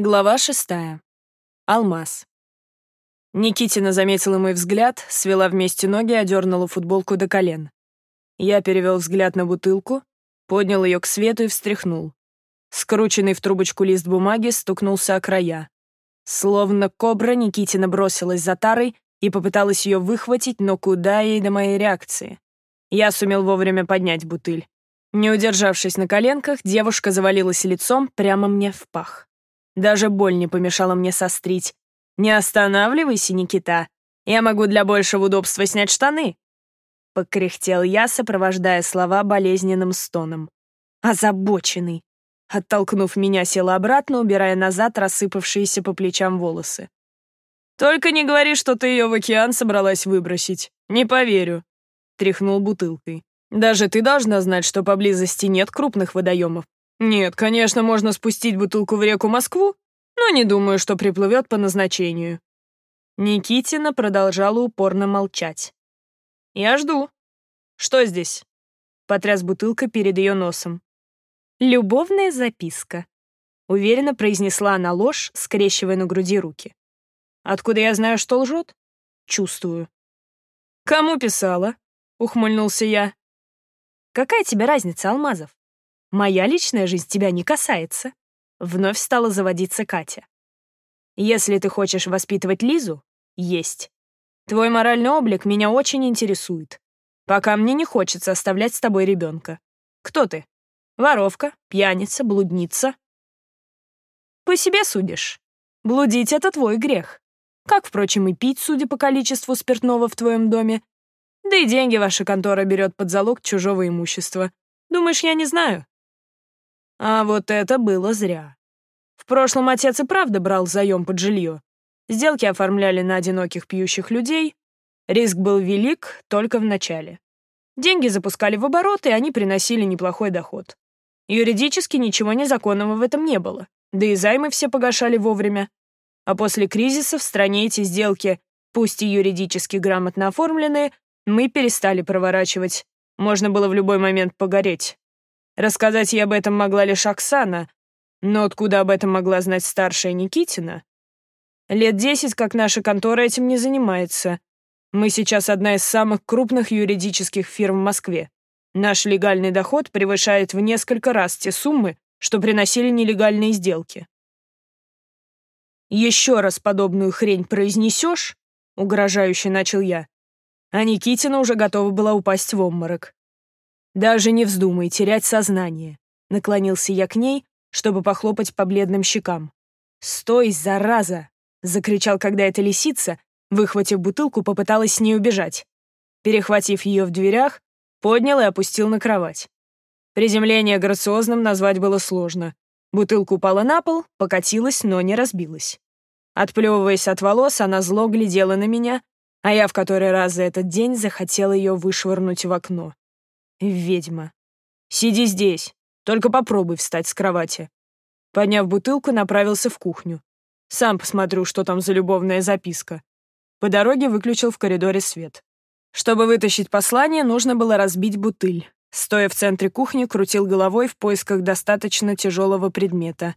Глава шестая. Алмаз. Никитина заметила мой взгляд, свела вместе ноги и одернула футболку до колен. Я перевел взгляд на бутылку, поднял ее к свету и встряхнул. Скрученный в трубочку лист бумаги стукнулся о края. Словно кобра, Никитина бросилась за тарой и попыталась ее выхватить, но куда ей до моей реакции? Я сумел вовремя поднять бутыль. Не удержавшись на коленках, девушка завалилась лицом прямо мне в пах. Даже боль не помешала мне сострить. «Не останавливайся, Никита. Я могу для большего удобства снять штаны». Покряхтел я, сопровождая слова болезненным стоном. Озабоченный. Оттолкнув меня, села обратно, убирая назад рассыпавшиеся по плечам волосы. «Только не говори, что ты ее в океан собралась выбросить. Не поверю», — тряхнул бутылкой. «Даже ты должна знать, что поблизости нет крупных водоемов. Нет, конечно, можно спустить бутылку в реку Москву, но не думаю, что приплывет по назначению. Никитина продолжала упорно молчать. «Я жду. Что здесь?» Потряс бутылка перед ее носом. «Любовная записка», — уверенно произнесла она ложь, скрещивая на груди руки. «Откуда я знаю, что лжет?» «Чувствую». «Кому писала?» — ухмыльнулся я. «Какая тебе разница, Алмазов? Моя личная жизнь тебя не касается. Вновь стала заводиться Катя. Если ты хочешь воспитывать Лизу, есть. Твой моральный облик меня очень интересует. Пока мне не хочется оставлять с тобой ребенка. Кто ты? Воровка, пьяница, блудница? По себе судишь. Блудить — это твой грех. Как, впрочем, и пить, судя по количеству спиртного в твоем доме. Да и деньги ваша контора берет под залог чужого имущества. Думаешь, я не знаю? А вот это было зря. В прошлом отец и правда брал заем под жилье. Сделки оформляли на одиноких пьющих людей. Риск был велик только в начале. Деньги запускали в оборот, и они приносили неплохой доход. Юридически ничего незаконного в этом не было, да и займы все погашали вовремя. А после кризиса в стране эти сделки, пусть и юридически грамотно оформленные, мы перестали проворачивать. Можно было в любой момент погореть. Рассказать ей об этом могла лишь Оксана, но откуда об этом могла знать старшая Никитина? Лет десять, как наша контора этим не занимается. Мы сейчас одна из самых крупных юридических фирм в Москве. Наш легальный доход превышает в несколько раз те суммы, что приносили нелегальные сделки. «Еще раз подобную хрень произнесешь?» — угрожающе начал я. А Никитина уже готова была упасть в обморок. «Даже не вздумай терять сознание», — наклонился я к ней, чтобы похлопать по бледным щекам. «Стой, зараза!» — закричал, когда эта лисица, выхватив бутылку, попыталась с ней убежать. Перехватив ее в дверях, поднял и опустил на кровать. Приземление грациозным назвать было сложно. Бутылка упала на пол, покатилась, но не разбилась. Отплевываясь от волос, она зло глядела на меня, а я в который раз за этот день захотел ее вышвырнуть в окно. Ведьма. Сиди здесь. Только попробуй встать с кровати. Подняв бутылку, направился в кухню. Сам посмотрю, что там за любовная записка. По дороге выключил в коридоре свет. Чтобы вытащить послание, нужно было разбить бутыль. Стоя в центре кухни, крутил головой в поисках достаточно тяжелого предмета.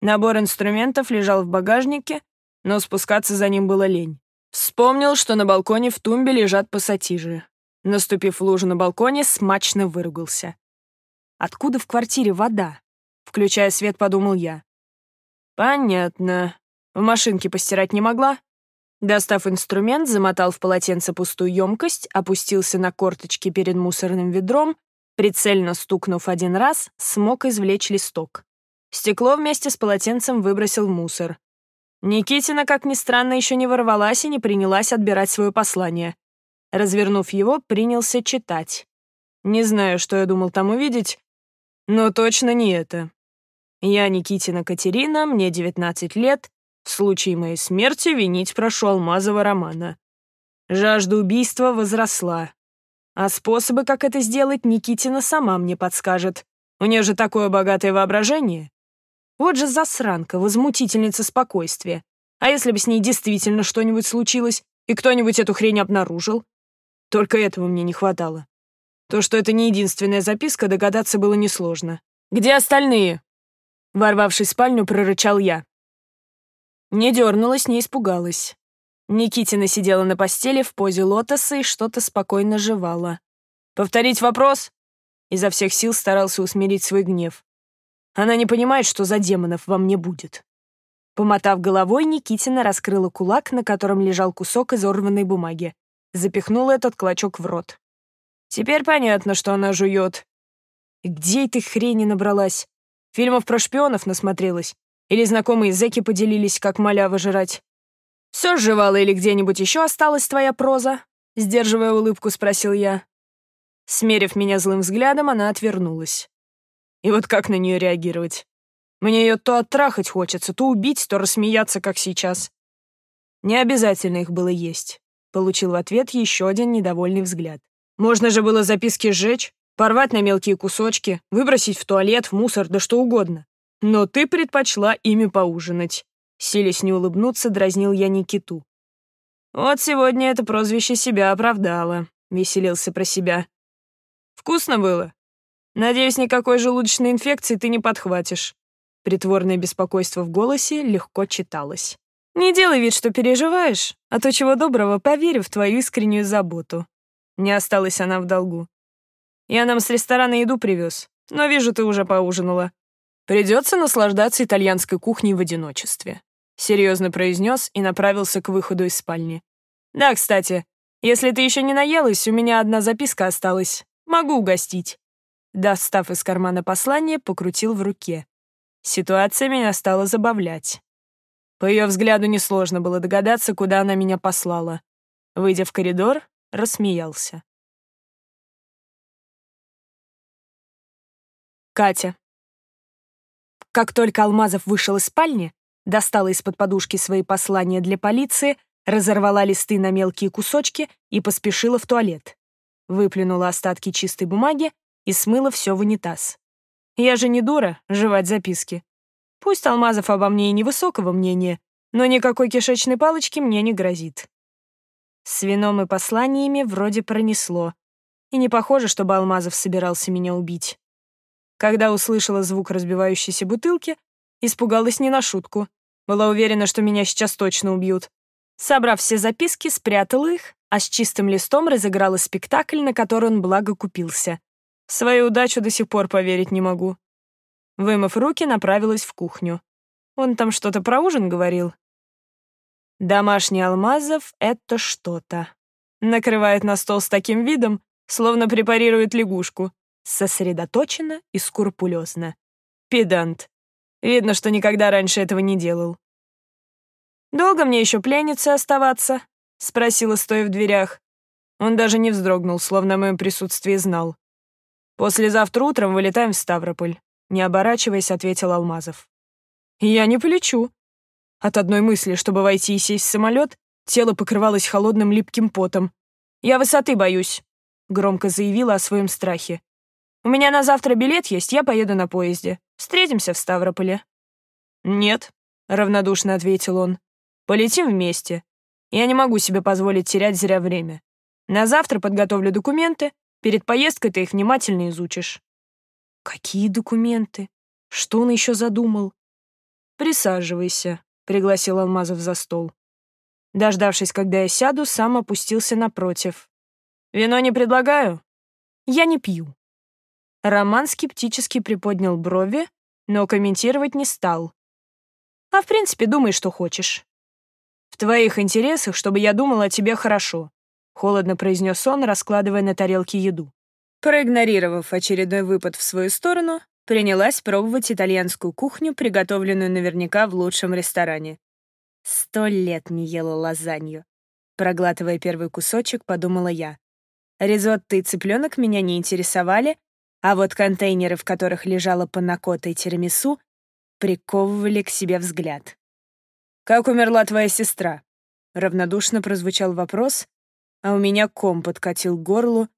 Набор инструментов лежал в багажнике, но спускаться за ним было лень. Вспомнил, что на балконе в тумбе лежат пассатижи. Наступив в лужу на балконе, смачно выругался. Откуда в квартире вода? Включая свет, подумал я. Понятно. В машинке постирать не могла? Достав инструмент, замотал в полотенце пустую емкость, опустился на корточки перед мусорным ведром, прицельно стукнув один раз, смог извлечь листок. Стекло вместе с полотенцем выбросил в мусор. Никитина, как ни странно, еще не ворвалась и не принялась отбирать свое послание. Развернув его, принялся читать. Не знаю, что я думал там увидеть, но точно не это. Я Никитина Катерина, мне 19 лет. В случае моей смерти винить прошу Алмазова Романа. Жажда убийства возросла. А способы, как это сделать, Никитина сама мне подскажет. У нее же такое богатое воображение. Вот же засранка, возмутительница спокойствия. А если бы с ней действительно что-нибудь случилось, и кто-нибудь эту хрень обнаружил? Только этого мне не хватало. То, что это не единственная записка, догадаться было несложно. «Где остальные?» Ворвавшись в спальню, прорычал я. Не дернулась, не испугалась. Никитина сидела на постели в позе лотоса и что-то спокойно жевала. «Повторить вопрос?» Изо всех сил старался усмирить свой гнев. Она не понимает, что за демонов во мне будет. Помотав головой, Никитина раскрыла кулак, на котором лежал кусок изорванной бумаги. Запихнула этот клочок в рот. Теперь понятно, что она жует. Где этой хрени набралась? Фильмов про шпионов насмотрелась? Или знакомые зэки поделились, как малява жрать? «Все сживала или где-нибудь еще осталась твоя проза?» Сдерживая улыбку, спросил я. Смерив меня злым взглядом, она отвернулась. И вот как на нее реагировать? Мне ее то оттрахать хочется, то убить, то рассмеяться, как сейчас. Не обязательно их было есть. Получил в ответ еще один недовольный взгляд. Можно же было записки сжечь, порвать на мелкие кусочки, выбросить в туалет, в мусор, да что угодно. Но ты предпочла ими поужинать. Силясь не улыбнуться, дразнил я Никиту. Вот сегодня это прозвище себя оправдало, веселился про себя. Вкусно было? Надеюсь, никакой желудочной инфекции ты не подхватишь. Притворное беспокойство в голосе легко читалось. «Не делай вид, что переживаешь, а то чего доброго поверю в твою искреннюю заботу». Не осталась она в долгу. «Я нам с ресторана еду привез, но вижу, ты уже поужинала. Придется наслаждаться итальянской кухней в одиночестве», — серьезно произнес и направился к выходу из спальни. «Да, кстати, если ты еще не наелась, у меня одна записка осталась. Могу угостить». Достав из кармана послание, покрутил в руке. Ситуация меня стала забавлять. По ее взгляду несложно было догадаться, куда она меня послала. Выйдя в коридор, рассмеялся. Катя. Как только Алмазов вышел из спальни, достала из-под подушки свои послания для полиции, разорвала листы на мелкие кусочки и поспешила в туалет. Выплюнула остатки чистой бумаги и смыла все в унитаз. Я же не дура жевать записки. Пусть Алмазов обо мне и невысокого мнения, но никакой кишечной палочки мне не грозит. С вином и посланиями вроде пронесло, и не похоже, чтобы Алмазов собирался меня убить. Когда услышала звук разбивающейся бутылки, испугалась не на шутку. Была уверена, что меня сейчас точно убьют. Собрав все записки, спрятала их, а с чистым листом разыграла спектакль, на который он благо купился. Свою удачу до сих пор поверить не могу. Вымыв руки, направилась в кухню. Он там что-то про ужин говорил. Домашний Алмазов — это что-то. Накрывает на стол с таким видом, словно препарирует лягушку. Сосредоточенно и скрупулезно. Педант. Видно, что никогда раньше этого не делал. «Долго мне еще пленницей оставаться?» — спросила, стоя в дверях. Он даже не вздрогнул, словно о моем присутствии знал. «Послезавтра утром вылетаем в Ставрополь», — не оборачиваясь, ответил Алмазов. «Я не полечу». От одной мысли, чтобы войти и сесть в самолет, тело покрывалось холодным липким потом. «Я высоты боюсь», — громко заявила о своем страхе. «У меня на завтра билет есть, я поеду на поезде. Встретимся в Ставрополе». «Нет», — равнодушно ответил он. «Полетим вместе. Я не могу себе позволить терять зря время. На завтра подготовлю документы, Перед поездкой ты их внимательно изучишь». «Какие документы? Что он еще задумал?» «Присаживайся», — пригласил Алмазов за стол. Дождавшись, когда я сяду, сам опустился напротив. «Вино не предлагаю?» «Я не пью». Роман скептически приподнял брови, но комментировать не стал. «А в принципе, думай, что хочешь. В твоих интересах, чтобы я думал о тебе хорошо. — холодно произнес он, раскладывая на тарелке еду. Проигнорировав очередной выпад в свою сторону, принялась пробовать итальянскую кухню, приготовленную наверняка в лучшем ресторане. Сто лет не ела лазанью. Проглатывая первый кусочек, подумала я. Ризотто и цыпленок меня не интересовали, а вот контейнеры, в которых лежала панакота и тирамису, приковывали к себе взгляд. «Как умерла твоя сестра?» Равнодушно прозвучал вопрос, а у меня ком подкатил к горлу,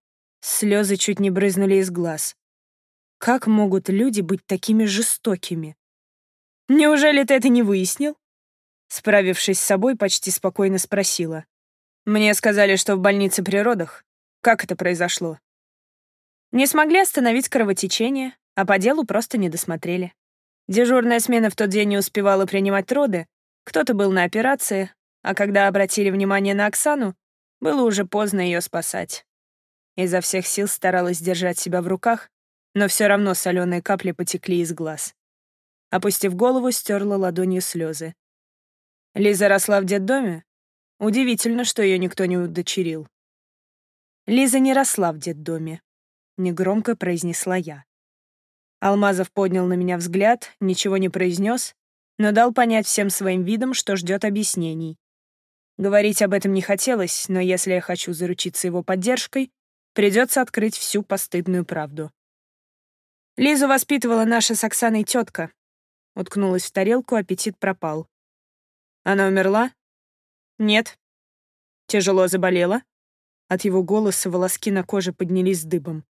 слезы чуть не брызнули из глаз. Как могут люди быть такими жестокими? Неужели ты это не выяснил? Справившись с собой, почти спокойно спросила. Мне сказали, что в больнице при родах. Как это произошло? Не смогли остановить кровотечение, а по делу просто не досмотрели. Дежурная смена в тот день не успевала принимать роды, Кто-то был на операции, а когда обратили внимание на Оксану, было уже поздно ее спасать. Изо всех сил старалась держать себя в руках, но все равно соленые капли потекли из глаз. Опустив голову, стерла ладонью слезы. Лиза росла в детдоме? Удивительно, что ее никто не удочерил. Лиза не росла в детдоме, негромко произнесла я. Алмазов поднял на меня взгляд, ничего не произнес, но дал понять всем своим видом, что ждет объяснений. Говорить об этом не хотелось, но если я хочу заручиться его поддержкой, придется открыть всю постыдную правду. Лизу воспитывала наша с Оксаной тетка. Уткнулась в тарелку, аппетит пропал. Она умерла? Нет. Тяжело заболела? От его голоса волоски на коже поднялись дыбом.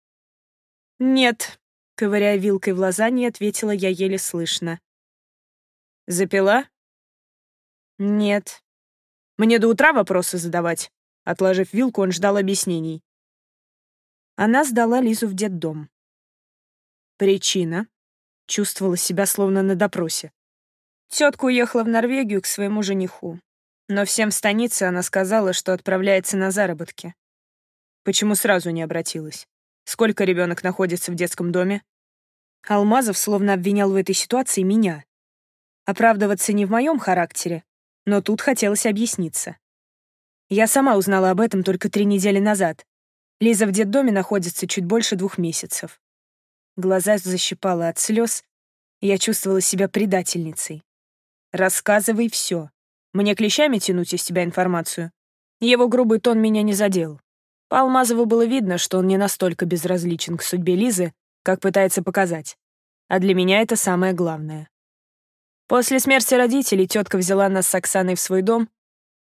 Нет, ковыряя вилкой в лазанье, ответила я еле слышно. Запила? Нет. Мне до утра вопросы задавать. Отложив вилку, он ждал объяснений. Она сдала Лизу в детдом. Причина? Чувствовала себя словно на допросе. Тетка уехала в Норвегию к своему жениху. Но всем в станице она сказала, что отправляется на заработки. Почему сразу не обратилась? Сколько ребенок находится в детском доме? Алмазов словно обвинял в этой ситуации меня. Оправдываться не в моем характере, но тут хотелось объясниться. Я сама узнала об этом только три недели назад. Лиза в детдоме находится чуть больше двух месяцев. Глаза защипала от слез, и я чувствовала себя предательницей. «Рассказывай все. Мне клещами тянуть из тебя информацию?» Его грубый тон меня не задел. По Алмазову было видно, что он не настолько безразличен к судьбе Лизы, как пытается показать. А для меня это самое главное. После смерти родителей тетка взяла нас с Оксаной в свой дом.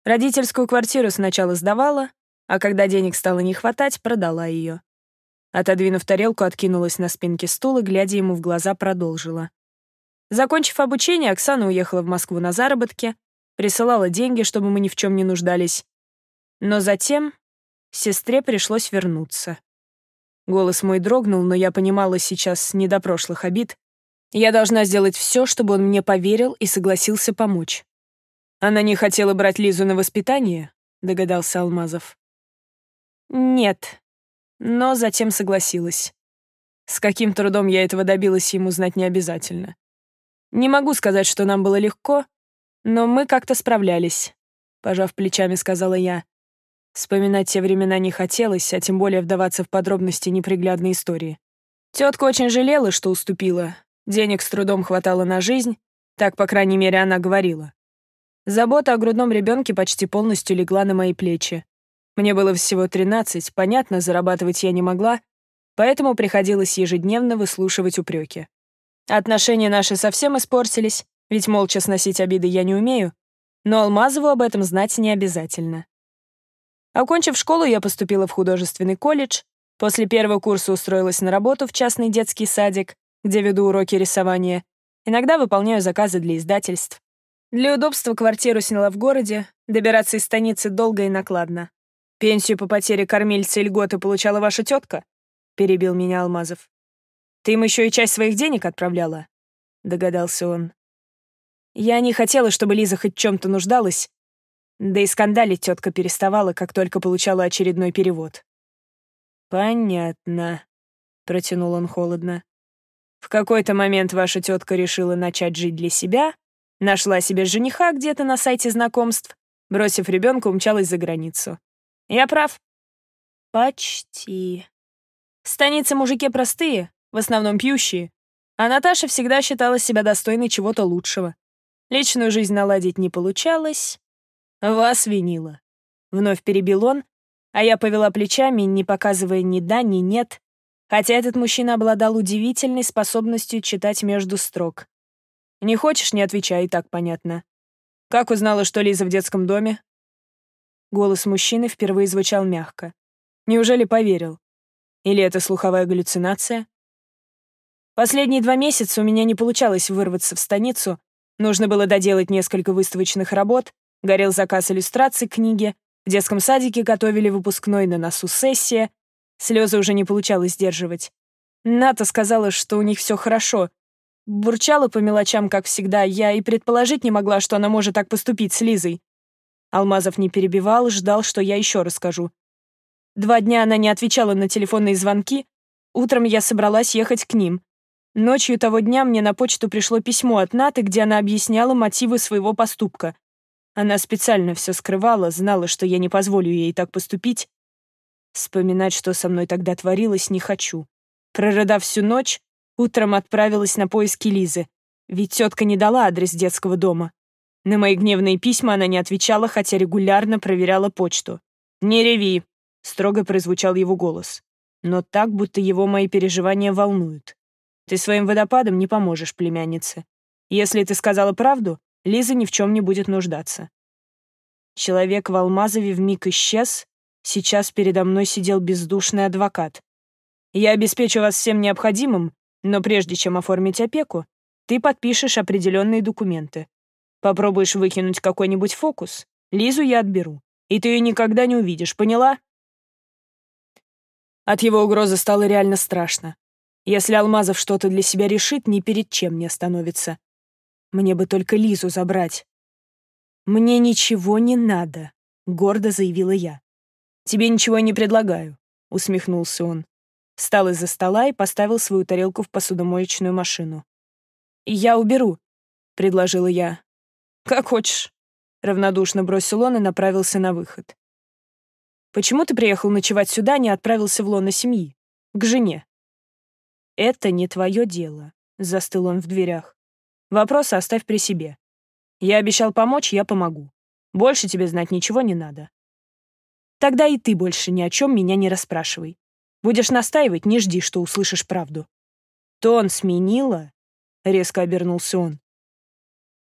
Родительскую квартиру сначала сдавала, а когда денег стало не хватать, продала ее. Отодвинув тарелку, откинулась на спинке стула, глядя ему в глаза, продолжила. Закончив обучение, Оксана уехала в Москву на заработки, присылала деньги, чтобы мы ни в чем не нуждались. Но затем сестре пришлось вернуться. Голос мой дрогнул, но я понимала сейчас не до прошлых обид, я должна сделать все, чтобы он мне поверил и согласился помочь. Она не хотела брать Лизу на воспитание, догадался Алмазов. Нет, но затем согласилась. С каким трудом я этого добилась, ему знать не обязательно. Не могу сказать, что нам было легко, но мы как-то справлялись, пожав плечами, сказала я. Вспоминать те времена не хотелось, а тем более вдаваться в подробности неприглядной истории. Тетка очень жалела, что уступила, Денег с трудом хватало на жизнь, так, по крайней мере, она говорила. Забота о грудном ребенке почти полностью легла на мои плечи. Мне было всего 13, понятно, зарабатывать я не могла, поэтому приходилось ежедневно выслушивать упреки. Отношения наши совсем испортились, ведь молча сносить обиды я не умею, но Алмазову об этом знать не обязательно. Окончив школу, я поступила в художественный колледж, после первого курса устроилась на работу в частный детский садик, где веду уроки рисования. Иногда выполняю заказы для издательств. Для удобства квартиру сняла в городе, добираться из станицы долго и накладно. «Пенсию по потере кормильца и льготы получала ваша тетка?» — перебил меня Алмазов. «Ты им еще и часть своих денег отправляла?» — догадался он. Я не хотела, чтобы Лиза хоть чем-то нуждалась, да и скандалить тетка переставала, как только получала очередной перевод. «Понятно», — протянул он холодно. В какой-то момент ваша тетка решила начать жить для себя, нашла себе жениха где-то на сайте знакомств, бросив ребенка, умчалась за границу. Я прав? Почти. В станице мужики простые, в основном пьющие, а Наташа всегда считала себя достойной чего-то лучшего. Личную жизнь наладить не получалось. Вас винила. Вновь перебил он, а я повела плечами, не показывая ни да, ни нет, хотя этот мужчина обладал удивительной способностью читать между строк. «Не хочешь, не отвечай, и так понятно. Как узнала, что Лиза в детском доме?» Голос мужчины впервые звучал мягко. Неужели поверил? Или это слуховая галлюцинация? Последние два месяца у меня не получалось вырваться в станицу, нужно было доделать несколько выставочных работ, горел заказ иллюстраций к книге, в детском садике готовили выпускной на носу сессия, Слезы уже не получалось сдерживать. Ната сказала, что у них все хорошо. Бурчала по мелочам, как всегда. Я и предположить не могла, что она может так поступить с Лизой. Алмазов не перебивал, ждал, что я еще расскажу. Два дня она не отвечала на телефонные звонки. Утром я собралась ехать к ним. Ночью того дня мне на почту пришло письмо от Наты, где она объясняла мотивы своего поступка. Она специально все скрывала, знала, что я не позволю ей так поступить. Вспоминать, что со мной тогда творилось, не хочу. Прорыдав всю ночь, утром отправилась на поиски Лизы, ведь тетка не дала адрес детского дома. На мои гневные письма она не отвечала, хотя регулярно проверяла почту. «Не реви», — строго прозвучал его голос. Но так, будто его мои переживания волнуют. Ты своим водопадом не поможешь племяннице. Если ты сказала правду, Лиза ни в чем не будет нуждаться. Человек в Алмазове вмиг исчез, сейчас передо мной сидел бездушный адвокат. Я обеспечу вас всем необходимым, но прежде чем оформить опеку, ты подпишешь определенные документы. Попробуешь выкинуть какой-нибудь фокус, Лизу я отберу, и ты ее никогда не увидишь, поняла? От его угрозы стало реально страшно. Если Алмазов что-то для себя решит, ни перед чем не остановится. Мне бы только Лизу забрать. «Мне ничего не надо», — гордо заявила я. «Тебе ничего не предлагаю», — усмехнулся он. Встал из-за стола и поставил свою тарелку в посудомоечную машину. «Я уберу», — предложила я. «Как хочешь», — равнодушно бросил он и направился на выход. «Почему ты приехал ночевать сюда, а не отправился в лоно семьи? К жене?» «Это не твое дело», — застыл он в дверях. «Вопросы оставь при себе. Я обещал помочь, я помогу. Больше тебе знать ничего не надо. Тогда и ты больше ни о чем меня не расспрашивай. Будешь настаивать, не жди, что услышишь правду». «Тон сменила?» — резко обернулся он.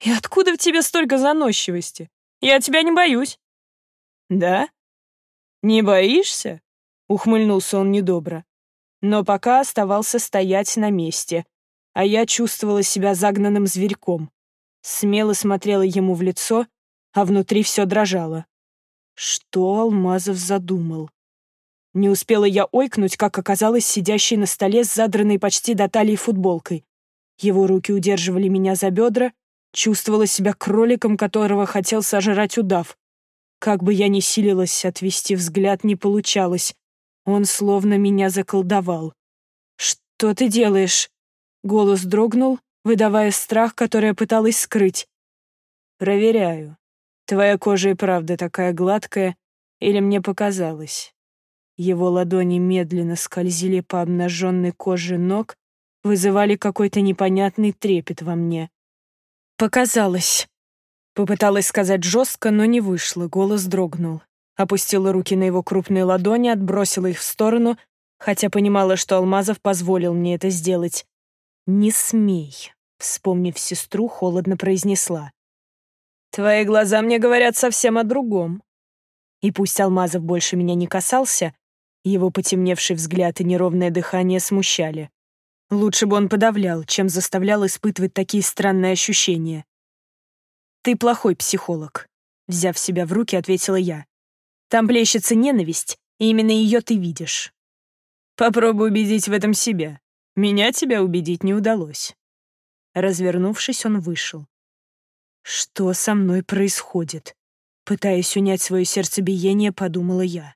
«И откуда в тебе столько заносчивости? Я тебя не боюсь». «Да? Не боишься?» — ухмыльнулся он недобро но пока оставался стоять на месте, а я чувствовала себя загнанным зверьком. Смело смотрела ему в лицо, а внутри все дрожало. Что Алмазов задумал? Не успела я ойкнуть, как оказалось сидящей на столе с задранной почти до талии футболкой. Его руки удерживали меня за бедра, чувствовала себя кроликом, которого хотел сожрать удав. Как бы я ни силилась отвести взгляд, не получалось. Он словно меня заколдовал. «Что ты делаешь?» Голос дрогнул, выдавая страх, который я пыталась скрыть. «Проверяю. Твоя кожа и правда такая гладкая, или мне показалось?» Его ладони медленно скользили по обнаженной коже ног, вызывали какой-то непонятный трепет во мне. «Показалось». Попыталась сказать жестко, но не вышло, голос дрогнул опустила руки на его крупные ладони, отбросила их в сторону, хотя понимала, что Алмазов позволил мне это сделать. «Не смей», — вспомнив сестру, холодно произнесла. «Твои глаза мне говорят совсем о другом». И пусть Алмазов больше меня не касался, его потемневший взгляд и неровное дыхание смущали. Лучше бы он подавлял, чем заставлял испытывать такие странные ощущения. «Ты плохой психолог», — взяв себя в руки, ответила я. Там плещется ненависть, и именно ее ты видишь. Попробуй убедить в этом себя. Меня тебя убедить не удалось. Развернувшись, он вышел. Что со мной происходит? Пытаясь унять свое сердцебиение, подумала я.